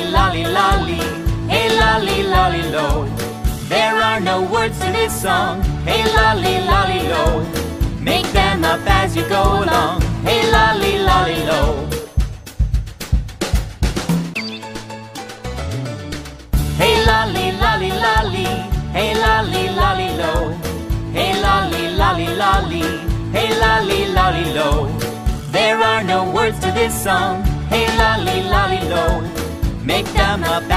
lolly, lolly, lolly, hey lolly, lolly, lo. There are no words to this song, hey lolly, lolly, lo. Make them up as you go along, hey lolly, lolly, lo. Hey lolly, lolly, lolly, hey lolly, lolly, lo. Hey lolly, lolly, lolly, hey lolly, lolly, lo. There are no words to this song, hey lolly make them up